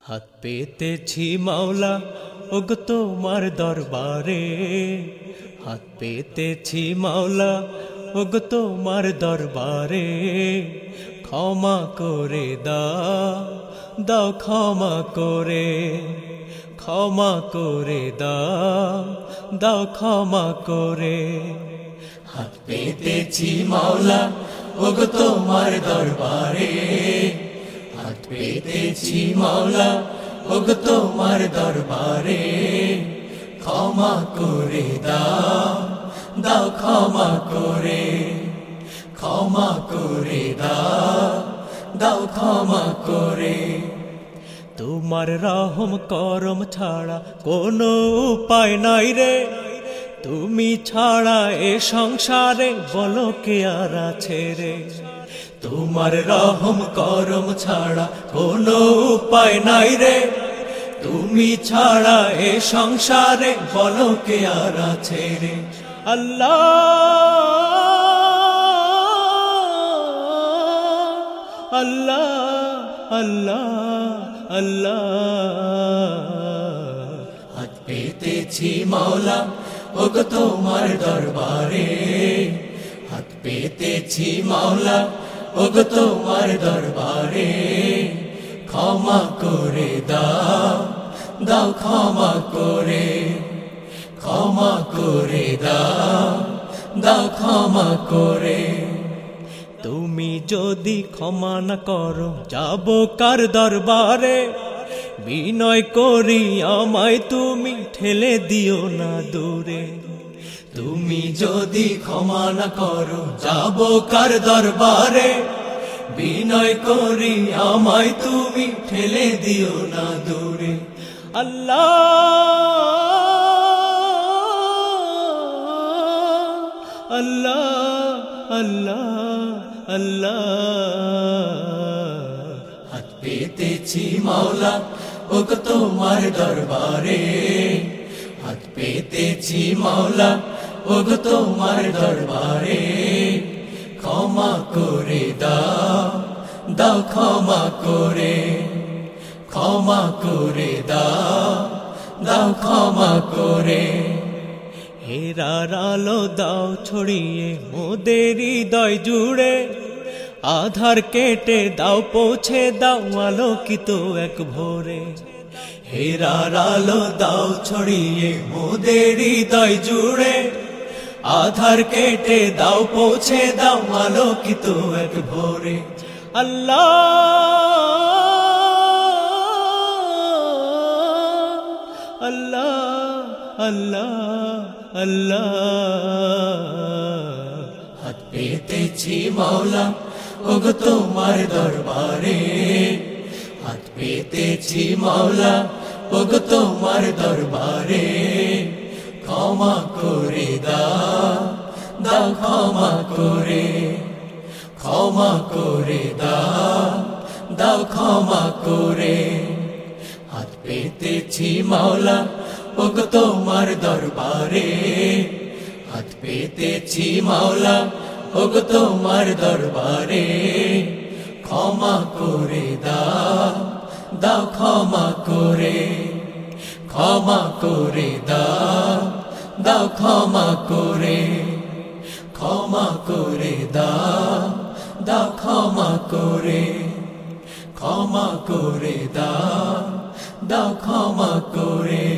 হাত পেতেছি মাওলা, ওগ তোমার দরবারে। হাত পেতেছি মাওলা, ওগ তোমার দরবারে। ক্ষমা করে দাও দাও ক্ষমা করে ক্ষমা করে দাও দাও ক্ষমা করে। হাত পেতেছি মাওলা, ওগ তোমার দরবারে। পেতেছি মাওলা ওগ তোমার দরবারে। ক্ষমা করে দাও দাও ক্ষমা করে। ক্ষমা করে দাও দাও ক্ষমা করে। তোমার রহম করম ছাড়া কোনো উপায় নাই রে। তুমি ছাড়া এ সংসারে বলো কে আর আছে রে। তোমার রহম করম ছাড়া কোনো উপায় নাই রে। তুমি ছাড়া এ সংসারে বলো কে আর আছে রে। আল্লাহ আল্লাহ আল্লাহ আল্লাহ। হাত পেতেছি মাওলা ওগ তোমার দরবারে। হাত পেতেছি মাওলা ওগ তোমার দরবারে ক্ষমা করে দাও দাও ক্ষমা করে ক্ষমা করে দাও দাও ক্ষমা করে। তুমি যদি ক্ষমা না করো, যাব কার দরবারে? বিনয় করি, আমায় তুমি ঠেলে দিও না দূরে। তুমি যদি ক্ষমা না করো, যাব কার দরবারে? বিনয় করি, আমায় তুমি ঠেলে দিও না দূরে। আল্লাহ আল্লাহ আল্লাহ আল্লাহ। হাত পেতেছি মাওলা, ওগ তোমার দরবারে। হাত পেতেছি মাওলা ওগ তোমার দরবারে, ক্ষমা করে দাও দাও ক্ষমা করে ক্ষমা করে দাও দাও ক্ষমা করে। হেরার আলো দাও ছড়িয়ে মোদের হৃদয় জুড়ে, আধার কেটে দাও, পৌঁছে দাও আলোকিত এক ভোরে। হেরার আলো দাও ছড়িয়ে মোদের হৃদয় জুড়ে আধার কেটে দাও, পৌঁছে দাও আলোকিত এক ভোরে। আল্লাহ আল্লাহ আল্লাহ আল্লাহ। হাত পেতেছি মাওলা, ওগ তোমার দরবারে। হাত পেতেছি মাওলা, ওগ তোমার দরবারে। ক্ষমা করে দাও দাও ক্ষমা করে ক্ষমা করে দাও দাও ক্ষমা করে। হাত পেতেছি মাওলা, ওগ তোমার দরবারে। হাত পেতেছি মাওলা, ওগ তোমার দরবারে। ক্ষমা করে দাও দাও ক্ষমা করে ক্ষমা করে দাও দাও ক্ষমা করে ক্ষমা করে দাও দাও ক্ষমা করে ক্ষমা করে দাও দাও ক্ষমা করে।